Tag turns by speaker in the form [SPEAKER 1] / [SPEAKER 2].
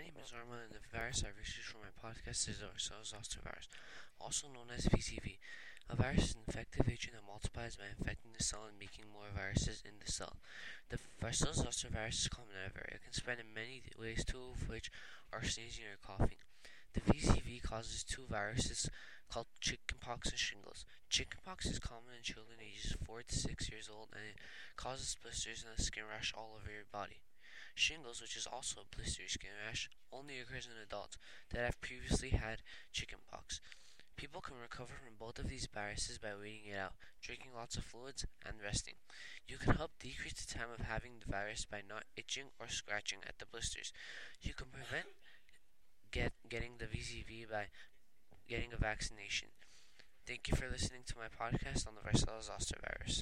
[SPEAKER 1] My name is Arma, and the virus I researched for my podcast is the zoster virus, also known as VZV. A virus is an infective agent that multiplies by infecting the cell and making more viruses in the cell. The zoster virus is common everywhere. It can spread in many ways, two of which are sneezing or coughing. The VZV causes two viruses called chickenpox and shingles. Chickenpox is common in children ages 4 to 6 years old and it causes blisters and a skin rash all over your body. Shingles, which is also a blistery skin rash, only occurs in adults that have previously had chickenpox. People can recover from both of these viruses by waiting it out, drinking lots of fluids, and resting. You can help decrease the time of having the virus by not itching or scratching at the blisters. You can prevent get getting the VZV by getting a vaccination. Thank you for listening to my podcast on the varicella zoster virus.